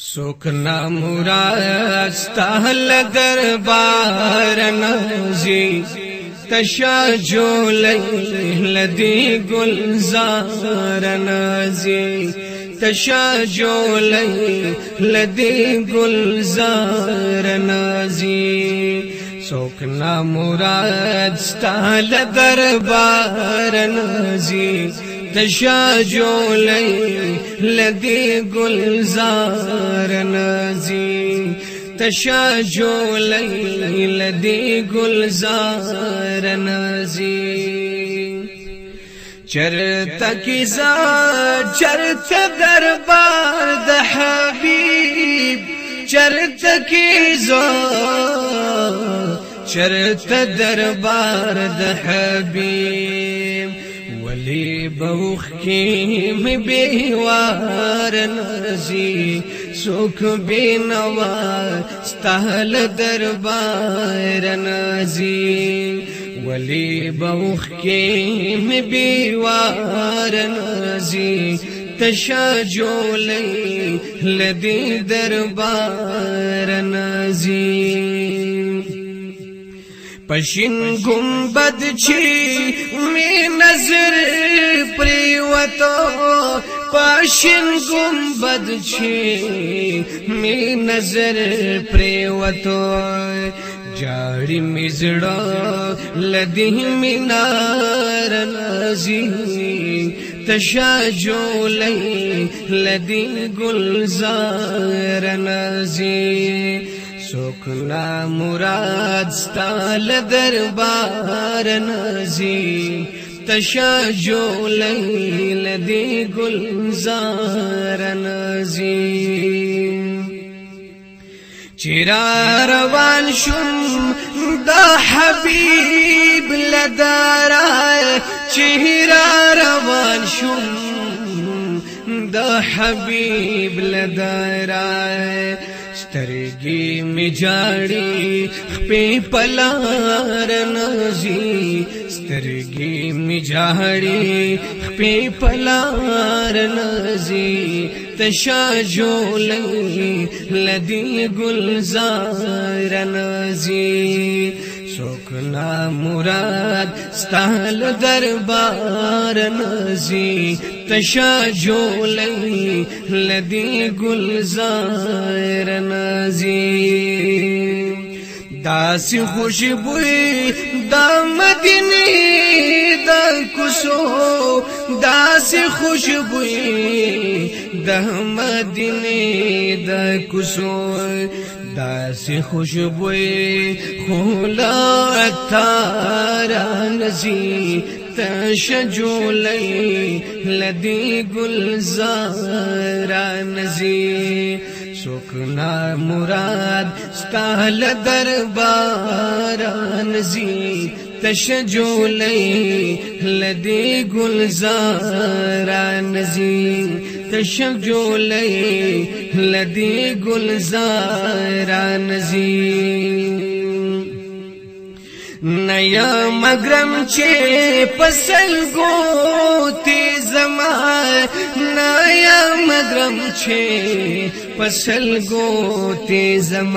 سکھنا مورا استحل دربار نازی تشا جو لیل دی گلزار نازی تشا جو لیل دی گلزار نازی څوک نا مراد ستاله دربار نزي تشا جولې لدی گلزار نزي تشا جولې لدی گلزار نزي چرته کی زا چرته دربار د حبیب چرته کی زو چرته دربار د حبيب ولي بوخ کی می بیوار نزی سوک بینوا ستاهل دربار نرزي ولي بوخ کی می بیوار تشا جولی دربار نرزي پشین گنبد چی می نظر پریوتو پشین گنبد چی می نظر پریوتو جاړی می زړه لدی می نار نازی تشا جولای لدی گلزار نازی سوکنا مراد ستال دربار نازی تشا جو لیل دی گلزار نازی چرا روان شم دا حبیب لدارا چرا روان شم دا حبیب لدارا سترګي میجاړي خپې پلار نزي سترګي میجاړي خپې پلار نزي تشا جولې لدی گلزار نزي څوک نا مراد ستاله دربار نزي تشا جولي لدی گلزار نزي داس خوشبوئی دا مدینی دا کسو داس خوشبوئی دا مدینی دا کسو داسی خوشبو خولا تارا نزی تش جو لدی نزی سکنا مراد ستال دربارا نزی تش جو لئی لدی گلزارا نزی تشک جولای لدی گلزار نزی نیا مگرم چه پسل گو تیزم نیا مگرم چه پسل گو تیزم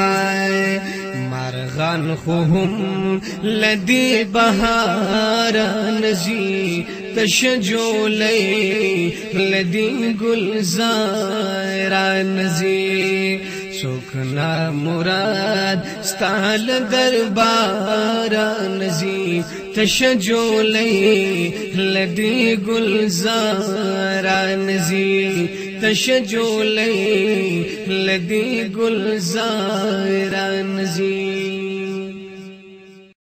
مرغان خو هم لدی بهار نزی تشجو لئی لدی گلزارا نزی سوخنا مراد ستال دربار نزی تشجو لئی لدی گلزارا نزی تشجو لئی لدی گلزارا نزی